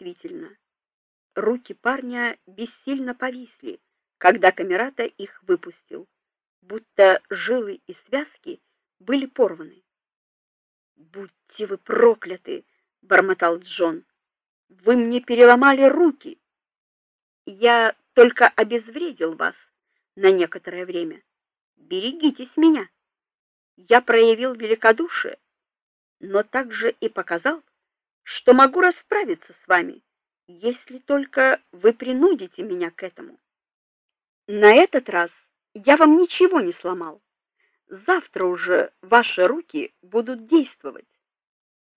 действительно, руки парня бессильно повисли, когда камерата их выпустил, будто жилы и связки были порваны. "Будьте вы прокляты", бормотал Джон. "Вы мне переломали руки. Я только обезвредил вас на некоторое время. Берегитесь меня. Я проявил великодушие, но также и показал, что могу расправиться с вами, если только вы принудите меня к этому. На этот раз я вам ничего не сломал. Завтра уже ваши руки будут действовать.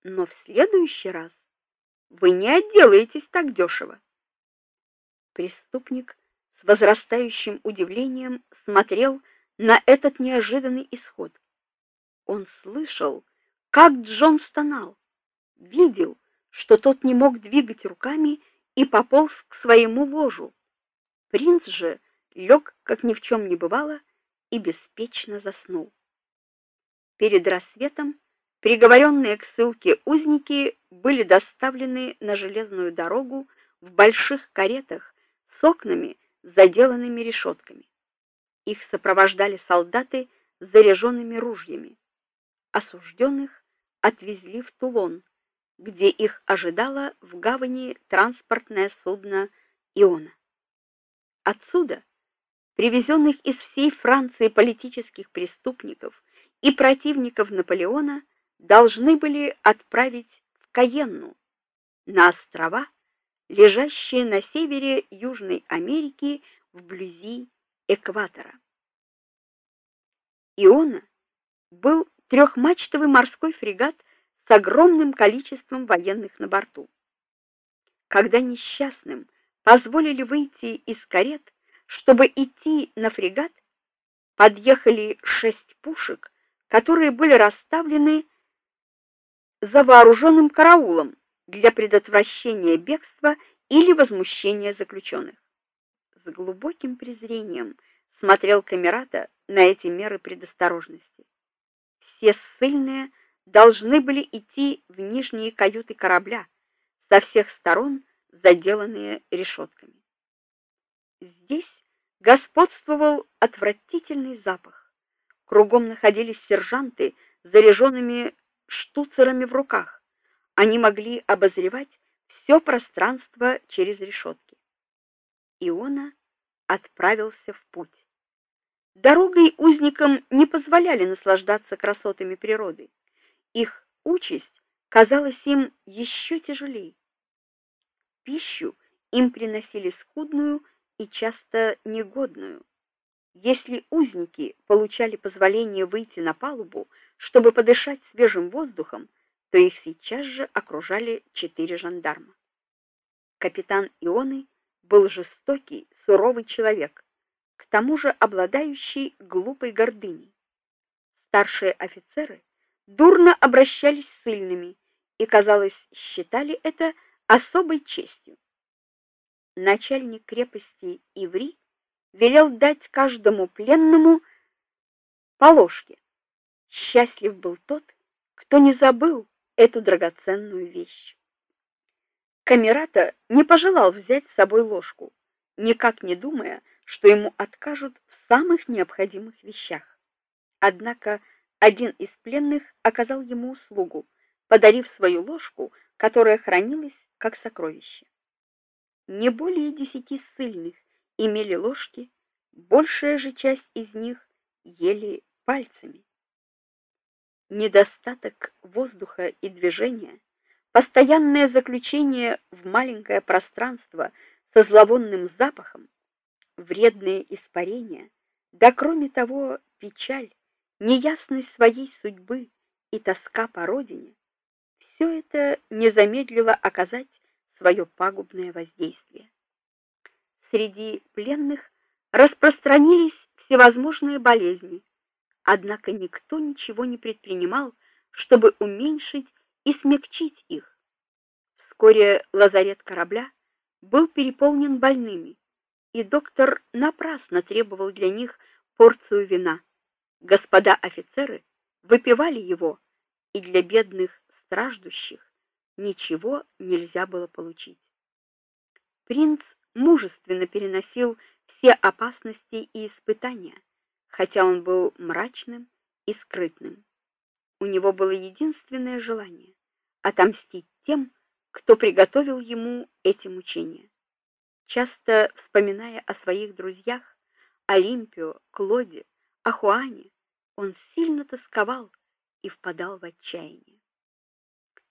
Но в следующий раз вы не отделаетесь так дешево. Преступник с возрастающим удивлением смотрел на этот неожиданный исход. Он слышал, как Джон стонал, видел, что тот не мог двигать руками и пополз к своему ложу. Принц же лег, как ни в чем не бывало, и беспечно заснул. Перед рассветом приговоренные к ссылке узники были доставлены на железную дорогу в больших каретах с окнами, заделанными решетками. Их сопровождали солдаты с заряженными ружьями. Осужденных отвезли в Тулон, где их ожидало в гавани транспортное судно Иона. Отсюда привезенных из всей Франции политических преступников и противников Наполеона должны были отправить в Каенну, на острова, лежащие на севере Южной Америки вблизи экватора. Иона был трехмачтовый морской фрегат с огромным количеством военных на борту. Когда несчастным позволили выйти из карет, чтобы идти на фрегат, подъехали шесть пушек, которые были расставлены за вооруженным караулом для предотвращения бегства или возмущения заключенных. С глубоким презрением смотрел Камерата на эти меры предосторожности. Все ссыльные должны были идти в нижние каюты корабля, со всех сторон заделанные решетками. Здесь господствовал отвратительный запах. Кругом находились сержанты заряженными штуцерами в руках. Они могли обозревать все пространство через решетки. Иона отправился в путь. Дорогой узникам не позволяли наслаждаться красотами природы. Их участь казалась им еще тяжелее. Пищу им приносили скудную и часто негодную. Если узники получали позволение выйти на палубу, чтобы подышать свежим воздухом, то их сейчас же окружали четыре жандарма. Капитан Ионы был жестокий, суровый человек, к тому же обладающий глупой гордыней. Старшие офицеры дурно обращались с сильными и, казалось, считали это особой честью. Начальник крепости Иври велел дать каждому пленному по ложке. Счастлив был тот, кто не забыл эту драгоценную вещь. Камерата не пожелал взять с собой ложку, никак не думая, что ему откажут в самых необходимых вещах. Однако один из пленных оказал ему услугу, подарив свою ложку, которая хранилась как сокровище. Не более десяти ссыльных имели ложки, большая же часть из них ели пальцами. Недостаток воздуха и движения, постоянное заключение в маленькое пространство со зловонным запахом, вредные испарения, да кроме того, печаль, неясность своей судьбы и тоска по родине все это не замедлило оказать свое пагубное воздействие. Среди пленных распространились всевозможные болезни, однако никто ничего не предпринимал, чтобы уменьшить и смягчить их. Вскоре лазарет корабля был переполнен больными, и доктор напрасно требовал для них порцию вина. Господа офицеры выпивали его, и для бедных страждущих ничего нельзя было получить. Принц мужественно переносил все опасности и испытания, хотя он был мрачным и скрытным. У него было единственное желание отомстить тем, кто приготовил ему эти мучения. Часто вспоминая о своих друзьях, Олимпио, Клоде, Ахуане, он сильно тосковал и впадал в отчаяние.